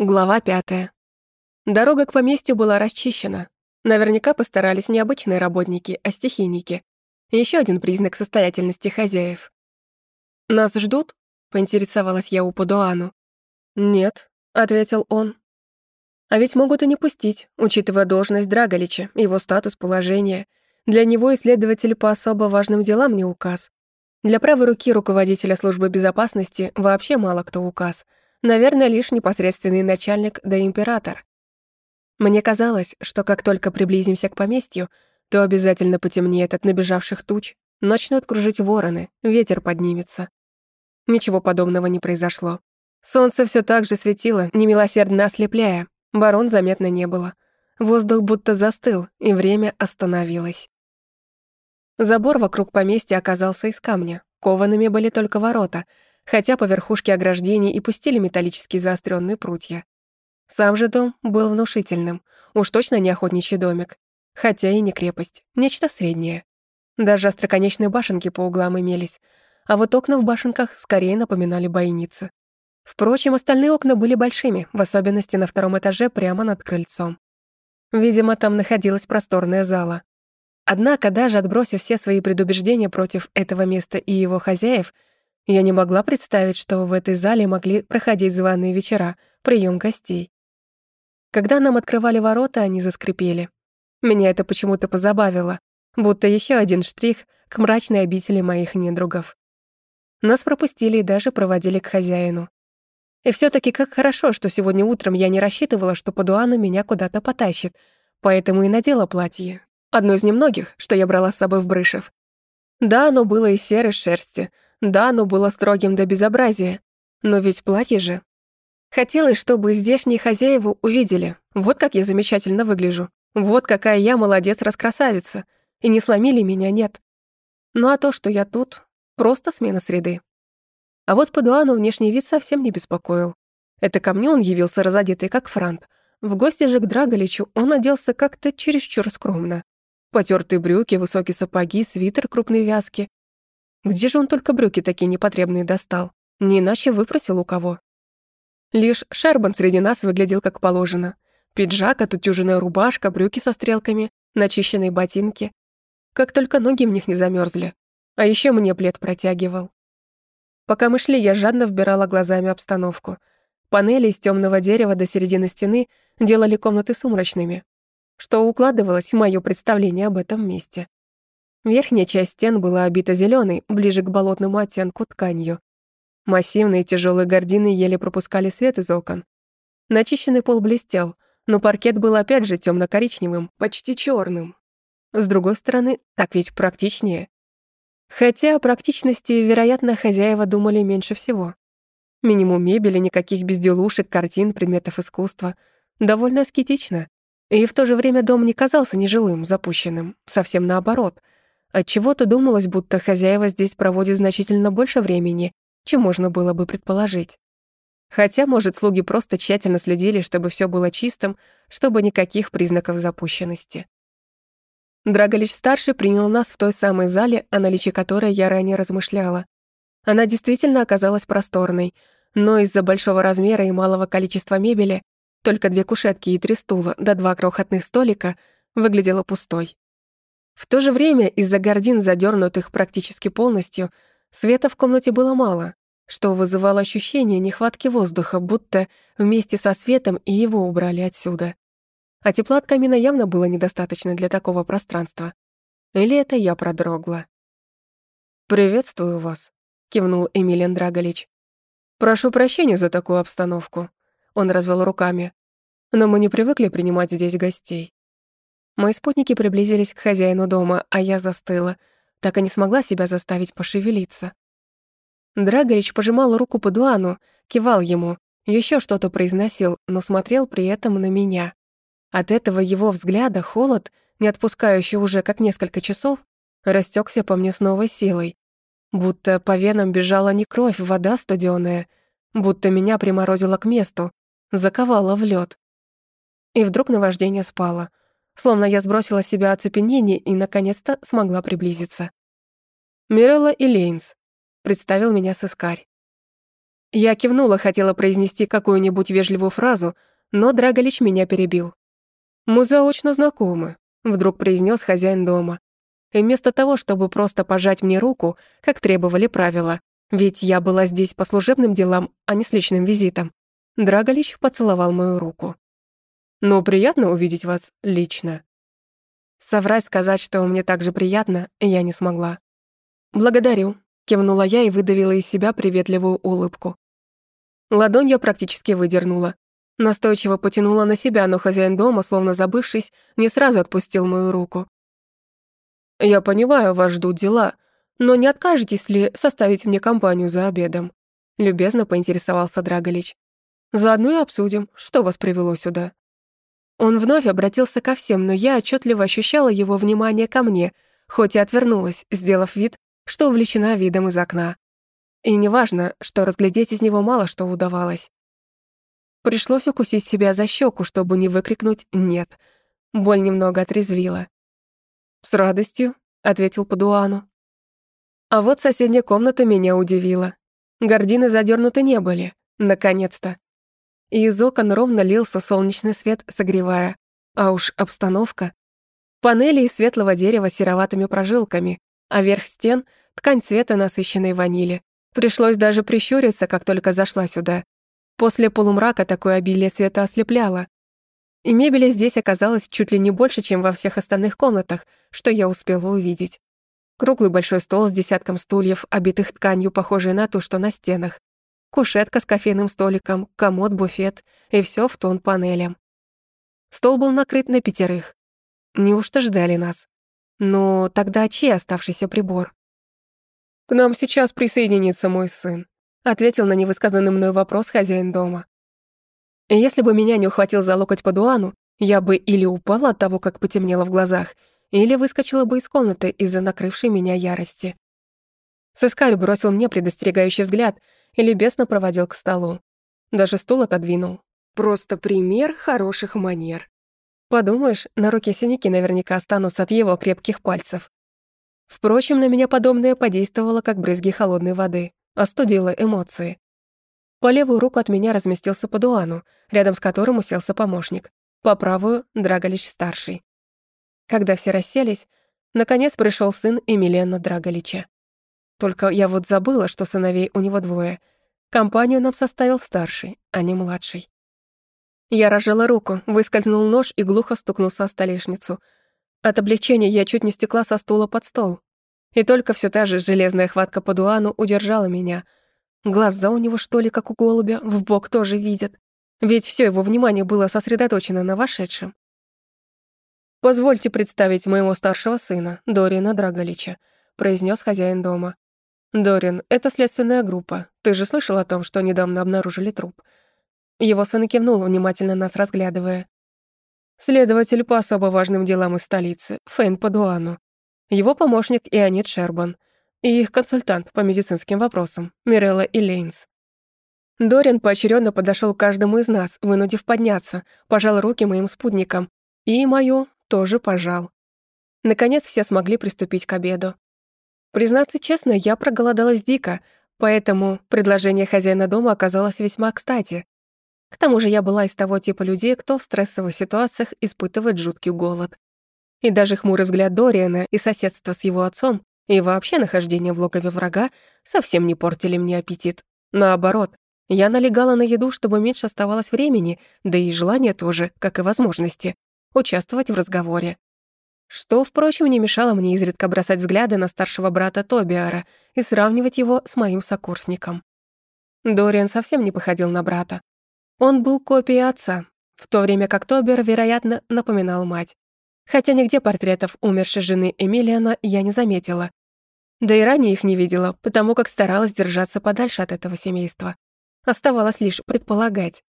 Глава пятая. Дорога к поместью была расчищена. Наверняка постарались не обычные работники, а стихийники. Еще один признак состоятельности хозяев. «Нас ждут?» — поинтересовалась я у Падуану. «Нет», — ответил он. «А ведь могут и не пустить, учитывая должность Драголича, его статус, положение. Для него исследователь по особо важным делам не указ. Для правой руки руководителя службы безопасности вообще мало кто указ — Наверное, лишь непосредственный начальник да император. Мне казалось, что как только приблизимся к поместью, то обязательно потемнеет от набежавших туч, начнут кружить вороны, ветер поднимется. Ничего подобного не произошло. Солнце все так же светило, немилосердно ослепляя. Барон заметно не было. Воздух будто застыл, и время остановилось. Забор вокруг поместья оказался из камня. Коваными были только ворота — хотя по верхушке ограждений и пустили металлические заостренные прутья. Сам же дом был внушительным, уж точно не охотничий домик, хотя и не крепость, нечто среднее. Даже остроконечные башенки по углам имелись, а вот окна в башенках скорее напоминали бойницы. Впрочем, остальные окна были большими, в особенности на втором этаже прямо над крыльцом. Видимо, там находилась просторная зала. Однако, даже отбросив все свои предубеждения против этого места и его хозяев, я не могла представить, что в этой зале могли проходить званые вечера, прием гостей. Когда нам открывали ворота, они заскрипели. Меня это почему-то позабавило, будто еще один штрих к мрачной обители моих недругов. Нас пропустили и даже проводили к хозяину. И все таки как хорошо, что сегодня утром я не рассчитывала, что по дуану меня куда-то потащит, поэтому и надела платье. Одно из немногих, что я брала с собой в Брышев. Да, оно было из серой шерсти — да, оно было строгим до безобразия. Но ведь платье же. Хотелось, чтобы здешние хозяева увидели. Вот как я замечательно выгляжу. Вот какая я молодец-раскрасавица. И не сломили меня, нет. Ну а то, что я тут, просто смена среды. А вот по Дуану внешний вид совсем не беспокоил. Это ко мне он явился разодетый, как франт. В гости же к Драголичу он оделся как-то чересчур скромно. Потертые брюки, высокие сапоги, свитер крупной вязки, где же он только брюки такие непотребные достал? Не иначе выпросил у кого. Лишь Шербан среди нас выглядел как положено. Пиджак, отутюженная рубашка, брюки со стрелками, начищенные ботинки. Как только ноги в них не замерзли. А еще мне плед протягивал. Пока мы шли, я жадно вбирала глазами обстановку. Панели из темного дерева до середины стены делали комнаты сумрачными, что укладывалось в моё представление об этом месте. Верхняя часть стен была обита зеленой, ближе к болотному оттенку тканью. Массивные тяжелые гардины еле пропускали свет из окон. Начищенный пол блестел, но паркет был опять же темно коричневым почти черным. С другой стороны, так ведь практичнее. Хотя о практичности, вероятно, хозяева думали меньше всего. Минимум мебели, никаких безделушек, картин, предметов искусства. Довольно аскетично. И в то же время дом не казался нежилым, запущенным. Совсем наоборот — Отчего-то думалось, будто хозяева здесь проводят значительно больше времени, чем можно было бы предположить. Хотя, может, слуги просто тщательно следили, чтобы все было чистым, чтобы никаких признаков запущенности. Драголич-старший принял нас в той самой зале, о наличии которой я ранее размышляла. Она действительно оказалась просторной, но из-за большого размера и малого количества мебели, только две кушетки и три стула, да два крохотных столика, выглядела пустой. В то же время из-за гордин, задернутых практически полностью, света в комнате было мало, что вызывало ощущение нехватки воздуха, будто вместе со светом и его убрали отсюда. А тепла от камина явно было недостаточно для такого пространства. Или это я продрогла? «Приветствую вас», — кивнул Эмилиан Драголич. «Прошу прощения за такую обстановку», — он развел руками. «Но мы не привыкли принимать здесь гостей. Мои спутники приблизились к хозяину дома, а я застыла, так и не смогла себя заставить пошевелиться. Драгович пожимал руку по дуану, кивал ему, еще что-то произносил, но смотрел при этом на меня. От этого его взгляда холод, не отпускающий уже как несколько часов, растекся по мне с новой силой. Будто по венам бежала не кровь, вода студеная, будто меня приморозило к месту, заковало в лед. И вдруг наваждение спало — словно я сбросила с себя оцепенение и, наконец-то, смогла приблизиться. «Мирелла и Лейнс», — представил меня сыскарь. Я кивнула, хотела произнести какую-нибудь вежливую фразу, но Драголич меня перебил. «Мы заочно знакомы», — вдруг произнес хозяин дома. И вместо того, чтобы просто пожать мне руку, как требовали правила, ведь я была здесь по служебным делам, а не с личным визитом, Драголич поцеловал мою руку. «Ну, приятно увидеть вас лично». Соврать сказать, что мне так же приятно, я не смогла. «Благодарю», — кивнула я и выдавила из себя приветливую улыбку. Ладонь я практически выдернула. Настойчиво потянула на себя, но хозяин дома, словно забывшись, не сразу отпустил мою руку. «Я понимаю, вас ждут дела, но не откажетесь ли составить мне компанию за обедом?» Любезно поинтересовался Драголич. «Заодно и обсудим, что вас привело сюда». Он вновь обратился ко всем, но я отчетливо ощущала его внимание ко мне, хоть и отвернулась, сделав вид, что увлечена видом из окна. И неважно, что разглядеть из него мало что удавалось. Пришлось укусить себя за щеку, чтобы не выкрикнуть «нет». Боль немного отрезвила. «С радостью», — ответил Падуану. А вот соседняя комната меня удивила. Гордины задернуты не были, наконец-то. И из окон ровно лился солнечный свет, согревая. А уж обстановка. Панели из светлого дерева с сероватыми прожилками, а верх стен — ткань цвета насыщенной ванили. Пришлось даже прищуриться, как только зашла сюда. После полумрака такое обилие света ослепляло. И мебели здесь оказалось чуть ли не больше, чем во всех остальных комнатах, что я успела увидеть. Круглый большой стол с десятком стульев, обитых тканью, похожей на ту, что на стенах. Кушетка с кофейным столиком, комод, буфет, и все в тон панелям. Стол был накрыт на пятерых. Неужто ждали нас? Но тогда чей оставшийся прибор? «К нам сейчас присоединится мой сын», ответил на невысказанный мной вопрос хозяин дома. Если бы меня не ухватил за локоть по дуану, я бы или упала от того, как потемнело в глазах, или выскочила бы из комнаты из-за накрывшей меня ярости. Сыскарь бросил мне предостерегающий взгляд и любезно проводил к столу. Даже стул отодвинул. Просто пример хороших манер. Подумаешь, на руке синяки наверняка останутся от его крепких пальцев. Впрочем, на меня подобное подействовало, как брызги холодной воды, остудило эмоции. По левую руку от меня разместился Падуану, рядом с которым уселся помощник. По правую — Драголич-старший. Когда все расселись, наконец пришел сын Эмилиана Драголича. Только я вот забыла, что сыновей у него двое. Компанию нам составил старший, а не младший. Я разжала руку, выскользнул нож и глухо стукнулся о столешницу — от облегчения я чуть не стекла со стула под стол. И только все та же железная хватка по дуану удержала меня. Глаза у него, что ли, как у голубя, в бок тоже видят. Ведь все его внимание было сосредоточено на вошедшем. «Позвольте представить моего старшего сына, Дориана Драголича», произнес хозяин дома. «Дорин, это следственная группа. Ты же слышал о том, что недавно обнаружили труп?» Его сын кивнул, внимательно нас разглядывая. Следователь по особо важным делам из столицы, Фейн Падуану. Его помощник Ионит Шербан. И их консультант по медицинским вопросам, Мирелла Илейнс. Дорин поочередно подошел к каждому из нас, вынудив подняться, пожал руки моим спутникам. И мою тоже пожал. Наконец все смогли приступить к обеду. Признаться честно, я проголодалась дико, поэтому предложение хозяина дома оказалось весьма кстати. К тому же я была из того типа людей, кто в стрессовых ситуациях испытывает жуткий голод. И даже хмурый взгляд Дориана и соседство с его отцом, и вообще нахождение в логове врага совсем не портили мне аппетит. Наоборот, я налегала на еду, чтобы меньше оставалось времени, да и желания тоже, как и возможности, участвовать в разговоре. Что, впрочем, не мешало мне изредка бросать взгляды на старшего брата Тобиара и сравнивать его с моим сокурсником. Дориан совсем не походил на брата, он был копией отца, в то время как Тобер, вероятно, напоминал мать. Хотя нигде портретов умершей жены Эмилиана я не заметила. Да и ранее их не видела, потому как старалась держаться подальше от этого семейства. Оставалось лишь предполагать.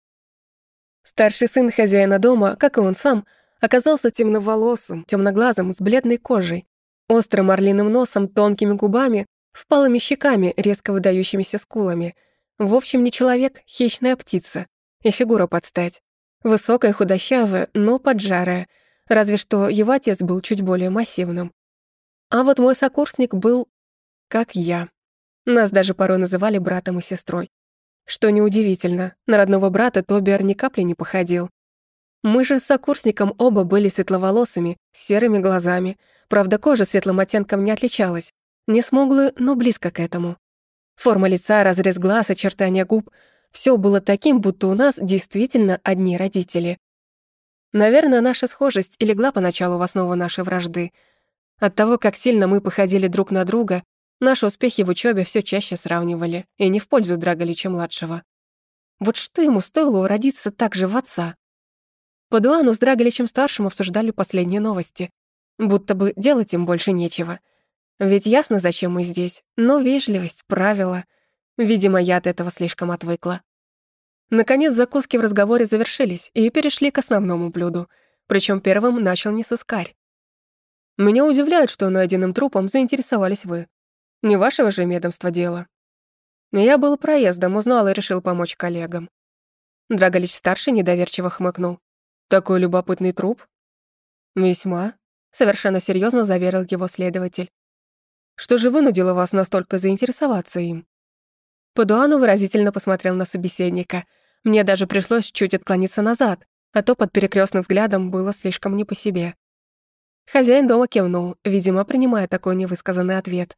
Старший сын хозяина дома, как и он сам, оказался темноволосым, темноглазым, с бледной кожей, острым орлиным носом, тонкими губами, впалыми щеками, резко выдающимися скулами. В общем, не человек, хищная птица. И фигура подстать. Высокая, худощавая, но поджарая. Разве что его отец был чуть более массивным. А вот мой сокурсник был как я. Нас даже порой называли братом и сестрой. Что неудивительно, на родного брата Тобиар ни капли не походил. Мы же с сокурсником оба были светловолосыми, с серыми глазами. Правда, кожа светлым оттенком не отличалась. Не смуглую, но близко к этому. Форма лица, разрез глаз, очертания губ — все было таким, будто у нас действительно одни родители. Наверное, наша схожесть и легла поначалу в основу нашей вражды. От того, как сильно мы походили друг на друга, наши успехи в учебе все чаще сравнивали, и не в пользу Драголича-младшего. Вот что ему стоило уродиться так же в отца? По Дуану с Драголичем-старшим обсуждали последние новости. Будто бы делать им больше нечего. Ведь ясно, зачем мы здесь. Но вежливость, правила. Видимо, я от этого слишком отвыкла. Наконец, закуски в разговоре завершились и перешли к основному блюду. Причем первым начал не сыскарь. Меня удивляет, что найденным трупом заинтересовались вы. Не вашего же ведомства дело. Я был проездом, узнал и решил помочь коллегам. Драголич-старший недоверчиво хмыкнул. Такой любопытный труп? Весьма. Совершенно серьезно заверил его следователь. Что же вынудило вас настолько заинтересоваться им? Падуану выразительно посмотрел на собеседника. Мне даже пришлось чуть отклониться назад, а то под перекрестным взглядом было слишком не по себе. Хозяин дома кивнул, видимо, принимая такой невысказанный ответ.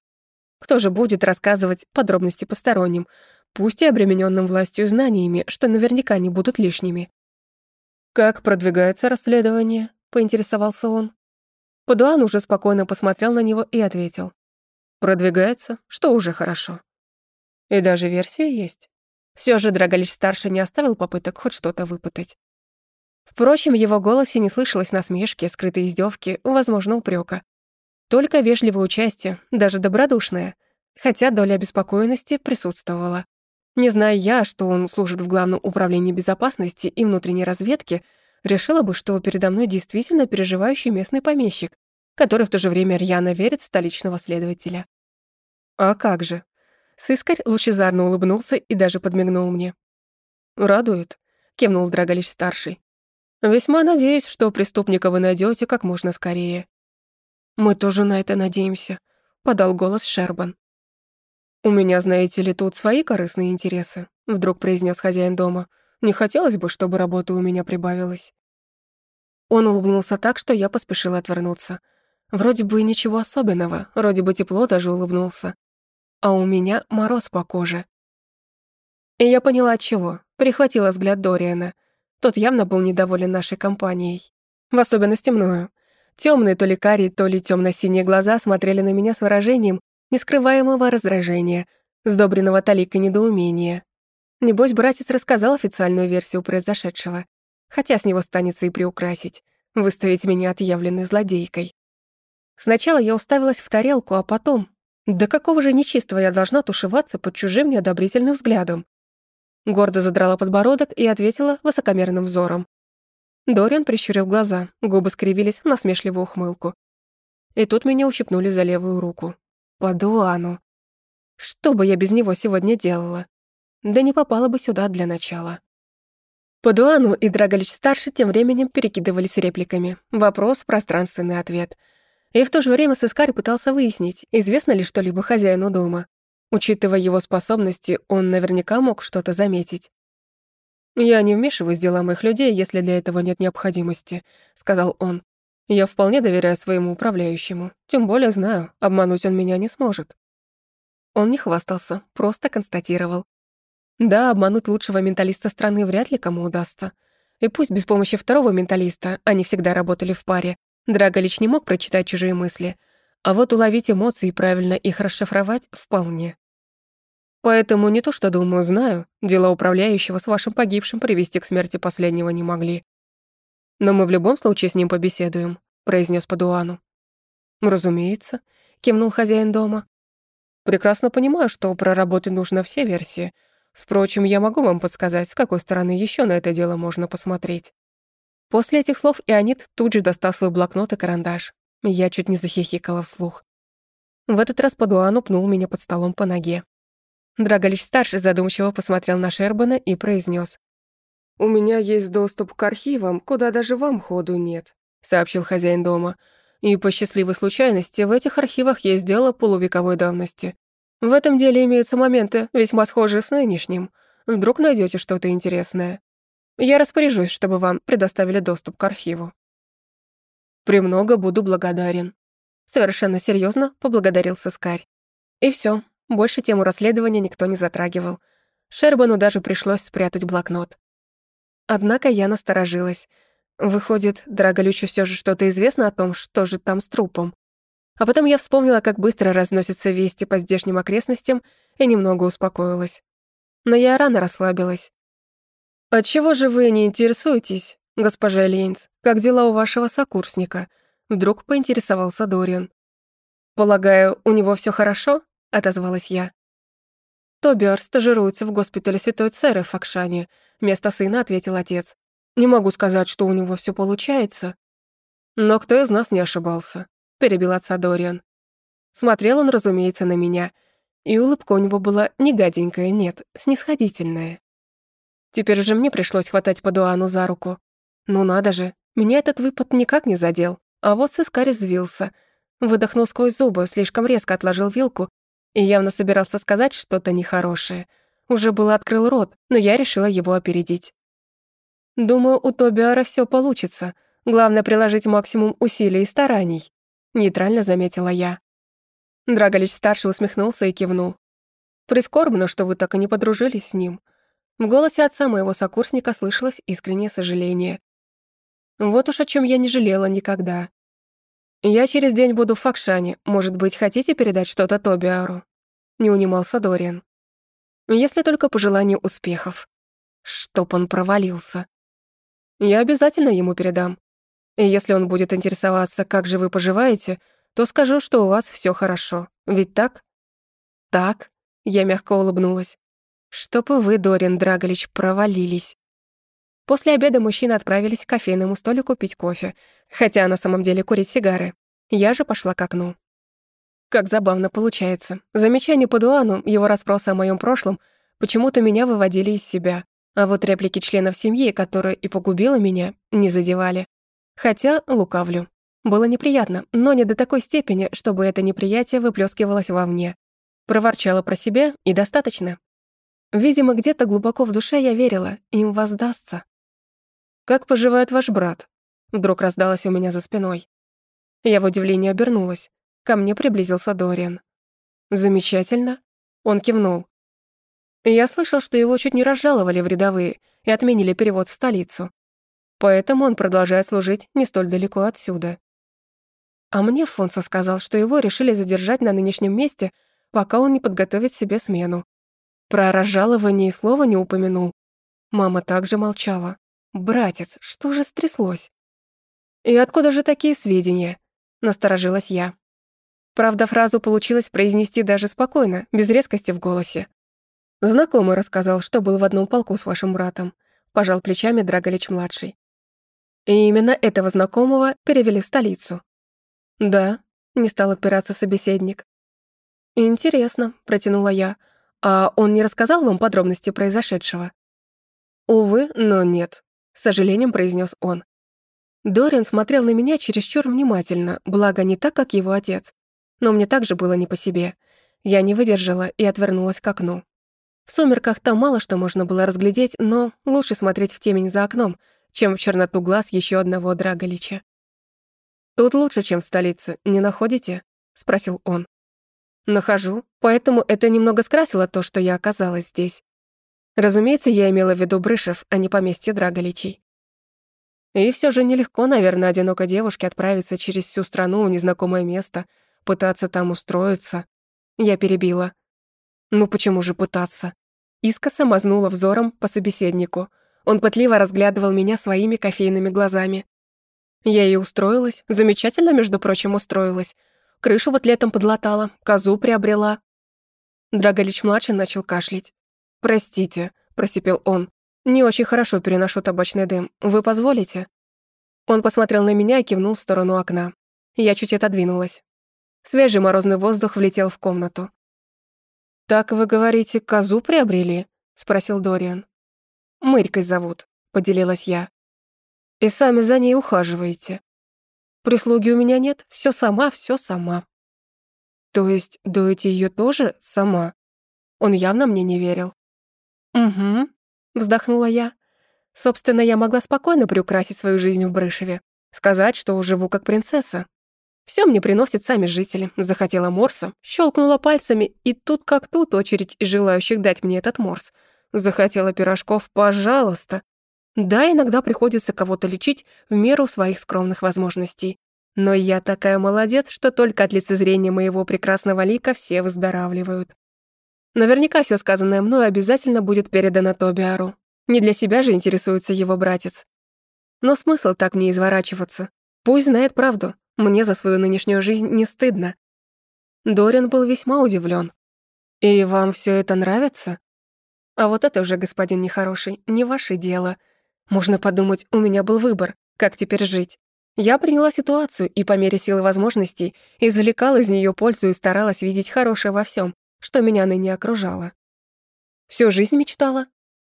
Кто же будет рассказывать подробности посторонним, пусть и обремененным властью знаниями, что наверняка не будут лишними? «Как продвигается расследование?» — поинтересовался он. Падуан уже спокойно посмотрел на него и ответил. «Продвигается, что уже хорошо. И даже версия есть. Все же Драголич-старший не оставил попыток хоть что-то выпытать. Впрочем, в его голосе не слышалось насмешки, скрытой издевки, возможно, упрека. Только вежливое участие, даже добродушное, хотя доля обеспокоенности присутствовала. Не зная я, что он служит в Главном управлении безопасности и внутренней разведки, решила бы, что передо мной действительно переживающий местный помещик, который в то же время рьяно верит в столичного следователя. А как же? Сыскарь лучезарно улыбнулся и даже подмигнул мне. «Радует», — кивнул Драголич-старший. «Весьма надеюсь, что преступника вы найдете как можно скорее». «Мы тоже на это надеемся», — подал голос Шербан. «У меня, знаете ли, тут свои корыстные интересы», — вдруг произнес хозяин дома. «Не хотелось бы, чтобы работы у меня прибавилось». Он улыбнулся так, что я поспешила отвернуться. Вроде бы ничего особенного, вроде бы тепло даже улыбнулся. А у меня мороз по коже. И я поняла, от чего. Прихватила взгляд Дориана. Тот явно был недоволен нашей компанией. В особенности мною. Темные то ли карие, то ли темно синие глаза смотрели на меня с выражением, нескрываемого раздражения, сдобренного таликой недоумения. Небось, братец рассказал официальную версию произошедшего, хотя с него станется и приукрасить, выставить меня отъявленной злодейкой. Сначала я уставилась в тарелку, а потом... Да какого же нечистого я должна тушеваться под чужим неодобрительным взглядом? Гордо задрала подбородок и ответила высокомерным взором. Дориан прищурил глаза, губы скривились в насмешливую ухмылку. И тут меня ущипнули за левую руку. По Дуану. Что бы я без него сегодня делала? Да не попала бы сюда для начала. По Дуану и Драголич-старший тем временем перекидывались репликами. Вопрос, пространственный ответ. И в то же время Сыскарь пытался выяснить, известно ли что-либо хозяину дома. Учитывая его способности, он наверняка мог что-то заметить. «Я не вмешиваюсь в дела моих людей, если для этого нет необходимости», — сказал он. Я вполне доверяю своему управляющему, тем более знаю, обмануть он меня не сможет. Он не хвастался, просто констатировал. Да, обмануть лучшего менталиста страны вряд ли кому удастся. И пусть без помощи второго менталиста они всегда работали в паре, Драголич не мог прочитать чужие мысли, а вот уловить эмоции и правильно их расшифровать вполне. Поэтому не то что думаю, знаю, дела управляющего с вашим погибшим привести к смерти последнего не могли. Но мы в любом случае с ним побеседуем», — произнес Падуану. «Разумеется», — кивнул хозяин дома. «Прекрасно понимаю, что проработать нужно все версии. Впрочем, я могу вам подсказать, с какой стороны еще на это дело можно посмотреть». После этих слов Ионит тут же достал свой блокнот и карандаш. Я чуть не захихикала вслух. В этот раз Падуану пнул меня под столом по ноге. Драголич-старший задумчиво посмотрел на Шербана и произнес: «У меня есть доступ к архивам, куда даже вам ходу нет», — сообщил хозяин дома. «И по счастливой случайности в этих архивах есть дело полувековой давности. В этом деле имеются моменты, весьма схожие с нынешним. Вдруг найдете что-то интересное. Я распоряжусь, чтобы вам предоставили доступ к архиву. Премного буду благодарен. Совершенно серьезно поблагодарил сыскарь. И все, больше тему расследования никто не затрагивал. Шербану даже пришлось спрятать блокнот. Однако я насторожилась. Выходит, Драголючу все же что-то известно о том, что же там с трупом. А потом я вспомнила, как быстро разносятся вести по здешним окрестностям, и немного успокоилась. Но я рано расслабилась. «Отчего же вы не интересуетесь, госпожа Лейнс, как дела у вашего сокурсника?» Вдруг поинтересовался Дориан. «Полагаю, у него все хорошо?» — отозвалась я. «Тобиар стажируется в госпитале Святой Церы в Факшане», — вместо сына ответил отец. «Не могу сказать, что у него все получается». «Но кто из нас не ошибался?» — перебил отца Дориан. Смотрел он, разумеется, на меня, и улыбка у него была не гаденькая, нет, снисходительная. Теперь же мне пришлось хватать Падуану за руку. Ну надо же, меня этот выпад никак не задел, а вот сыскарь взвился. Выдохнул сквозь зубы, слишком резко отложил вилку и явно собирался сказать что-то нехорошее. Уже было открыл рот, но я решила его опередить. «Думаю, у Тобиара все получится. Главное, приложить максимум усилий и стараний», — нейтрально заметила я. Драголич-старший усмехнулся и кивнул. «Прискорбно, что вы так и не подружились с ним». В голосе отца моего сокурсника слышалось искреннее сожаление. Вот уж о чем я не жалела никогда. «Я через день буду в Факшане. Может быть, хотите передать что-то Тобиару?» Не унимался Дориан. «Если только по желанию успехов. Чтоб он провалился. Я обязательно ему передам. И если он будет интересоваться, как же вы поживаете, то скажу, что у вас все хорошо. Ведь так?» «Так», — я мягко улыбнулась. «Чтоб вы, Дориан Драголич, провалились». После обеда мужчины отправились к кофейному столику пить кофе, хотя на самом деле курить сигары. Я же пошла к окну. Как забавно получается. Замечания по Дуану, его расспросы о моем прошлом, почему-то меня выводили из себя. А вот реплики членов семьи, которая и погубила меня, не задевали. Хотя лукавлю. Было неприятно, но не до такой степени, чтобы это неприятие выплескивалось вовне. Проворчала про себя, и достаточно. Видимо, где-то глубоко в душе я верила, им воздастся. «Как поживает ваш брат?» Вдруг раздалось у меня за спиной. Я в удивлении обернулась. Ко мне приблизился Дориан. «Замечательно». Он кивнул. Я слышал, что его чуть не разжаловали в рядовые и отменили перевод в столицу. Поэтому он продолжает служить не столь далеко отсюда. А мне Фонса сказал, что его решили задержать на нынешнем месте, пока он не подготовит себе смену. Про разжалование и слова не упомянул. Мама также молчала. Братец, что же стряслось? И откуда же такие сведения? Насторожилась я. Правда, фразу получилось произнести даже спокойно, без резкости в голосе. Знакомый рассказал, что был в одном полку с вашим братом. Пожал плечами Драголич-младший. И именно этого знакомого перевели в столицу. Да, не стал отпираться собеседник. Интересно, протянула я. А он не рассказал вам подробности произошедшего? Увы, но нет с сожалением произнес он. Дориан смотрел на меня чересчур внимательно, благо не так, как его отец. Но мне также было не по себе. Я не выдержала и отвернулась к окну. В сумерках там мало что можно было разглядеть, но лучше смотреть в темень за окном, чем в черноту глаз еще одного Драголича. «Тут лучше, чем в столице, не находите?» — спросил он. «Нахожу, поэтому это немного скрасило то, что я оказалась здесь. Разумеется, я имела в виду Брышев, а не поместье Драголичей. И все же нелегко, наверное, одинокой девушке отправиться через всю страну в незнакомое место, пытаться там устроиться. Я перебила. Ну почему же пытаться? Искоса мазнула взором по собеседнику. Он пытливо разглядывал меня своими кофейными глазами. Я и устроилась, замечательно, между прочим, устроилась. Крышу вот летом подлатала, козу приобрела. Драголич-младший начал кашлять. «Простите», — просипел он. «Не очень хорошо переношу табачный дым. Вы позволите?» Он посмотрел на меня и кивнул в сторону окна. Я чуть отодвинулась. Свежий морозный воздух влетел в комнату. «Так вы говорите, козу приобрели?» — спросил Дориан. «Мырькой зовут», — поделилась я. «И сами за ней ухаживаете. Прислуги у меня нет, все сама, все сама». «То есть доите ее тоже сама?» Он явно мне не верил. «Угу», — вздохнула я. Собственно, я могла спокойно приукрасить свою жизнь в Брышеве, сказать, что живу как принцесса. Все мне приносят сами жители. Захотела морса, щелкнула пальцами, и тут как тут очередь желающих дать мне этот морс. Захотела пирожков, пожалуйста. Да, иногда приходится кого-то лечить в меру своих скромных возможностей. Но я такая молодец, что только от лицезрения моего прекрасного лика все выздоравливают. Наверняка все сказанное мною обязательно будет передано Тобиару. Не для себя же интересуется его братец. Но смысл так мне изворачиваться? Пусть знает правду. Мне за свою нынешнюю жизнь не стыдно. Дориан был весьма удивлен. «И вам все это нравится?» «А вот это уже, господин нехороший, не ваше дело. Можно подумать, у меня был выбор, как теперь жить. Я приняла ситуацию и по мере силы возможностей извлекала из нее пользу и старалась видеть хорошее во всем, что меня ныне окружало. Всю жизнь мечтала.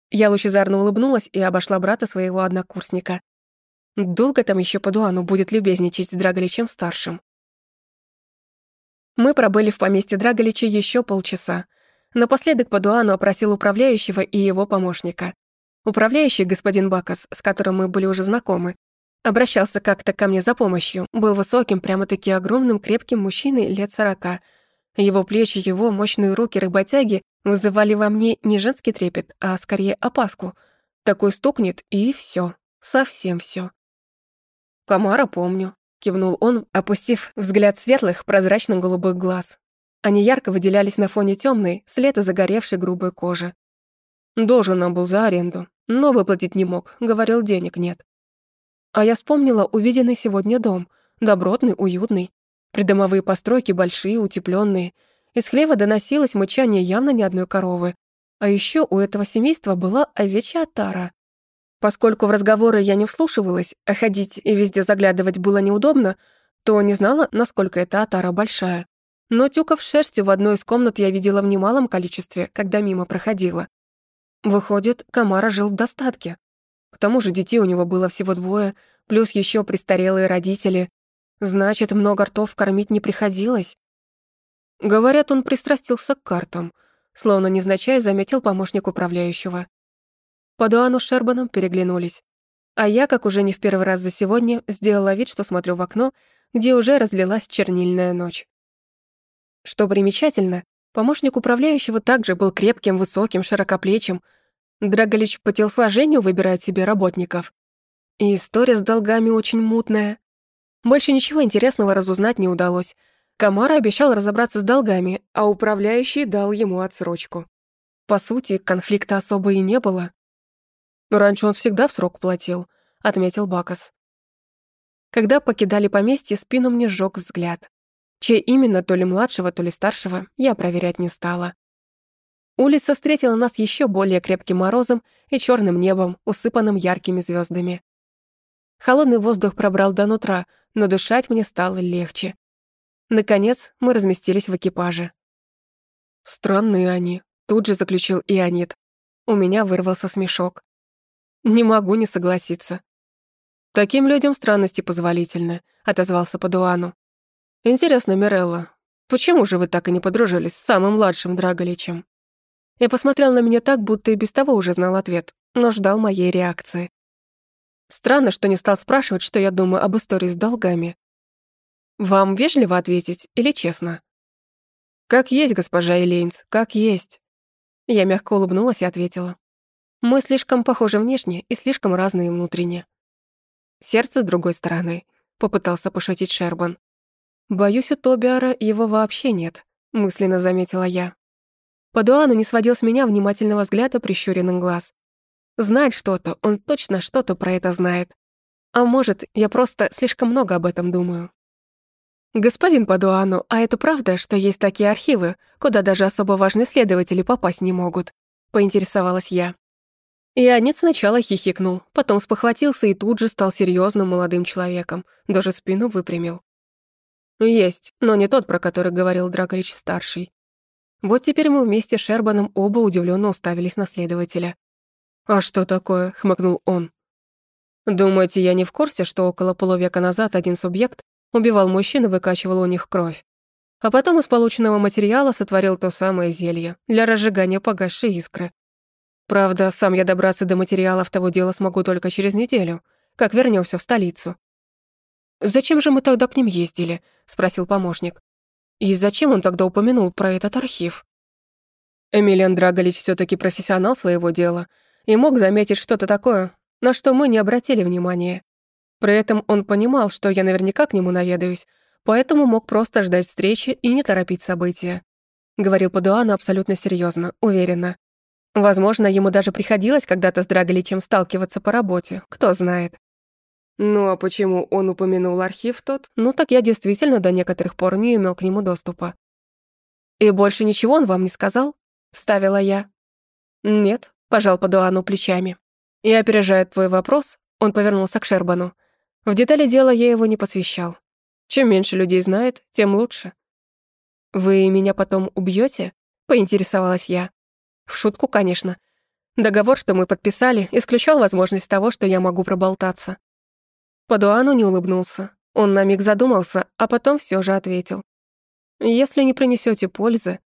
Я лучезарно улыбнулась и обошла брата своего однокурсника. Долго там еще по Дуану будет любезничать с Драголичем-старшим. Мы пробыли в поместье Драголича еще полчаса. Напоследок по Дуану опросил управляющего и его помощника. Управляющий, господин Бакас, с которым мы были уже знакомы, обращался как-то ко мне за помощью, был высоким, прямо-таки огромным, крепким мужчиной лет сорока. Его плечи, его мощные руки работяги вызывали во мне не женский трепет, а скорее опаску. Такой стукнет, и все, совсем все. «Комара помню», — кивнул он, опустив взгляд светлых, прозрачно-голубых глаз. Они ярко выделялись на фоне темной, с загоревшей грубой кожи. Должен нам был за аренду, но выплатить не мог, говорил, денег нет. А я вспомнила увиденный сегодня дом, добротный, уютный. Придомовые постройки большие, утепленные. Из хлева доносилось мычание явно не одной коровы. А еще у этого семейства была овечья тара. Поскольку в разговоры я не вслушивалась, а ходить и везде заглядывать было неудобно, то не знала, насколько эта отара большая. Но тюков шерстью в одной из комнат я видела в немалом количестве, когда мимо проходила. Выходит, Камара жил в достатке. К тому же детей у него было всего двое, плюс еще престарелые родители. Значит, много ртов кормить не приходилось. Говорят, он пристрастился к картам, словно незначай заметил помощник управляющего. По Дуану с Шербаном переглянулись. А я, как уже не в первый раз за сегодня, сделала вид, что смотрю в окно, где уже разлилась чернильная ночь. Что примечательно, Помощник управляющего также был крепким, высоким, широкоплечим. Драголич по телосложению выбирает себе работников. И история с долгами очень мутная. Больше ничего интересного разузнать не удалось. Камара обещал разобраться с долгами, а управляющий дал ему отсрочку. По сути, конфликта особо и не было. «Раньше он всегда в срок платил», — отметил Бакас. Когда покидали поместье, спину мне сжёг взгляд. Чей именно, то ли младшего, то ли старшего, я проверять не стала. Улица встретила нас еще более крепким морозом и черным небом, усыпанным яркими звездами. Холодный воздух пробрал до нутра, но дышать мне стало легче. Наконец, мы разместились в экипаже. «Странные они», — тут же заключил Ионит. У меня вырвался смешок. «Не могу не согласиться». «Таким людям странности позволительны», — отозвался Падуану. «Интересно, Мирелла, почему же вы так и не подружились с самым младшим Драголичем?» И посмотрел на меня так, будто и без того уже знал ответ, но ждал моей реакции. Странно, что не стал спрашивать, что я думаю об истории с долгами. Вам вежливо ответить или честно? Как есть, госпожа Элейнс, как есть. Я мягко улыбнулась и ответила. Мы слишком похожи внешне и слишком разные внутренне. Сердце с другой стороны, попытался пошутить Шербан. «Боюсь, у Тобиара его вообще нет», — мысленно заметила я. Падуану не сводил с меня внимательного взгляда прищуренных глаз. Знает что-то, он точно что-то про это знает. А может, я просто слишком много об этом думаю. «Господин Падуану, а это правда, что есть такие архивы, куда даже особо важные следователи попасть не могут?» — поинтересовалась я. И Анит сначала хихикнул, потом спохватился и тут же стал серьезным молодым человеком, даже спину выпрямил. «Есть, но не тот, про который говорил Драгович-старший». Вот теперь мы вместе с Шербаном оба удивленно уставились на следователя. «А что такое?» — хмыкнул он. «Думаете, я не в курсе, что около полувека назад один субъект убивал мужчин и выкачивал у них кровь? А потом из полученного материала сотворил то самое зелье для разжигания погасшей искры. Правда, сам я добраться до материалов того дела смогу только через неделю, как вернемся в столицу. «Зачем же мы тогда к ним ездили?» — спросил помощник. «И зачем он тогда упомянул про этот архив?» Эмилиан Драголич все таки профессионал своего дела и мог заметить что-то такое, на что мы не обратили внимания. При этом он понимал, что я наверняка к нему наведаюсь, поэтому мог просто ждать встречи и не торопить события. Говорил Падуану абсолютно серьезно, уверенно. Возможно, ему даже приходилось когда-то с Драголичем сталкиваться по работе, кто знает. Ну а почему он упомянул архив тот? Ну так я действительно до некоторых пор не имел к нему доступа. И больше ничего он вам не сказал? Вставила я. Нет, пожал Падуану плечами. И опережая твой вопрос, он повернулся к Шербану. В детали дела я его не посвящал. Чем меньше людей знает, тем лучше. «Вы меня потом убьете? поинтересовалась я. В шутку, конечно. Договор, что мы подписали, исключал возможность того, что я могу проболтаться. Падуану не улыбнулся. Он на миг задумался, а потом все же ответил. «Если не принесете пользы...»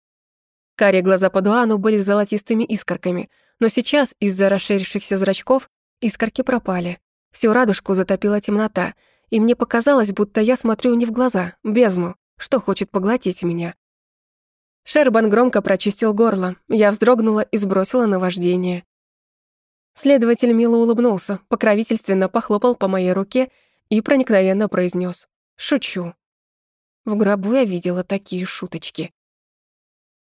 Карие глаза Падуану были золотистыми искорками, но сейчас из-за расширившихся зрачков искорки пропали. Всю радужку затопила темнота, и мне показалось, будто я смотрю не в глаза, бездну, что хочет поглотить меня. Шербан громко прочистил горло, я вздрогнула и сбросила наваждение. Следователь мило улыбнулся, покровительственно похлопал по моей руке и проникновенно произнес: «Шучу». В гробу я видела такие шуточки.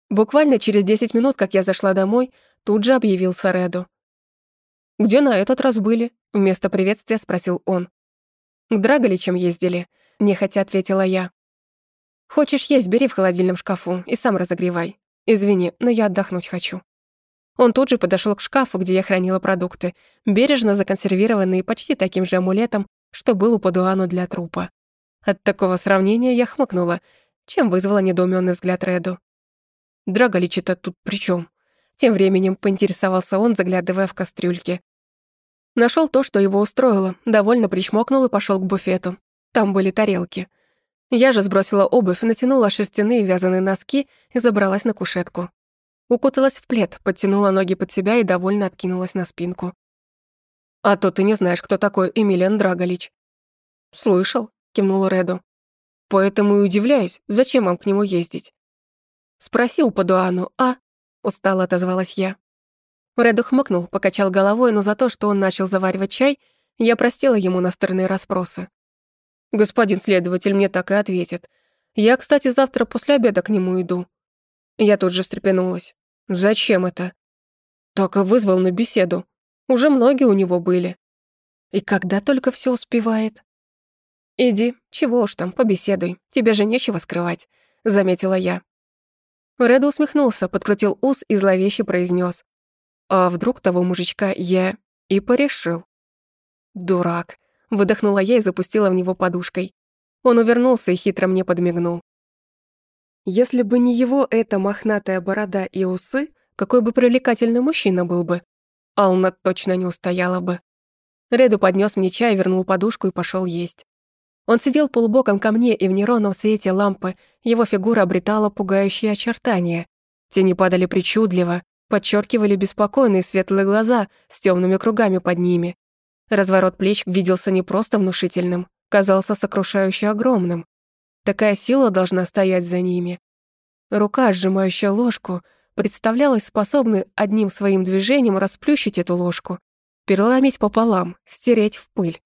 Буквально через 10 минут, как я зашла домой, тут же объявился Реду. «Где на этот раз были?» — вместо приветствия спросил он. «К Драголичам ездили», — нехотя ответила я. «Хочешь есть, бери в холодильном шкафу и сам разогревай. Извини, но я отдохнуть хочу». Он тут же подошел к шкафу, где я хранила продукты, бережно законсервированные почти таким же амулетом, что был у Падуану для трупа. От такого сравнения я хмыкнула, чем вызвала недоуменный взгляд Реду. «Драголич-то тут при чем? Тем временем поинтересовался он, заглядывая в кастрюльки. Нашел то, что его устроило, довольно причмокнул и пошел к буфету. Там были тарелки. Я же сбросила обувь, натянула шерстяные вязаные носки и забралась на кушетку. Укуталась в плед, подтянула ноги под себя и довольно откинулась на спинку. «А то ты не знаешь, кто такой Эмилиан Драголич». «Слышал», — кивнула Реду. «Поэтому и удивляюсь, зачем вам к нему ездить?» «Спроси у Падуану, а?» — устало отозвалась я. Реду хмыкнул, покачал головой, но за то, что он начал заваривать чай, я простила ему настырные расспросы. «Господин следователь мне так и ответит. Я, кстати, завтра после обеда к нему иду. Я тут же встрепенулась. Зачем это? Так и вызвал на беседу. Уже многие у него были. И когда только все успевает. Иди, чего уж там, побеседуй. Тебе же нечего скрывать, заметила я. Ред усмехнулся, подкрутил ус и зловеще произнес: А вдруг того мужичка я и порешил? Дурак. Выдохнула я и запустила в него подушкой. Он увернулся и хитро мне подмигнул. Если бы не его эта мохнатая борода и усы, какой бы привлекательный мужчина был бы. Ална точно не устояла бы. Реду поднес мне чай, вернул подушку и пошел есть. Он сидел полубоком ко мне, и в неровном свете лампы его фигура обретала пугающие очертания. Тени падали причудливо, подчеркивали беспокойные светлые глаза с темными кругами под ними. Разворот плеч виделся не просто внушительным, казался сокрушающе огромным. Такая сила должна стоять за ними. Рука, сжимающая ложку, представлялась способной одним своим движением расплющить эту ложку, переломить пополам, стереть в пыль.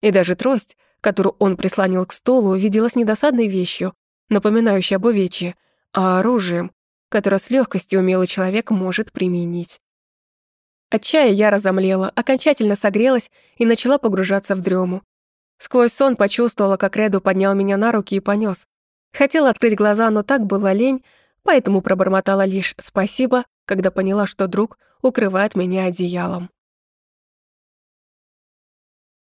И даже трость, которую он прислонил к столу, виделась недосадной вещью, напоминающей об увечье, а оружием, которое с легкостью умелый человек может применить. От чая я разомлела, окончательно согрелась и начала погружаться в дрему. Сквозь сон почувствовала, как Реду поднял меня на руки и понес. Хотела открыть глаза, но так была лень, поэтому пробормотала лишь «спасибо», когда поняла, что друг укрывает меня одеялом.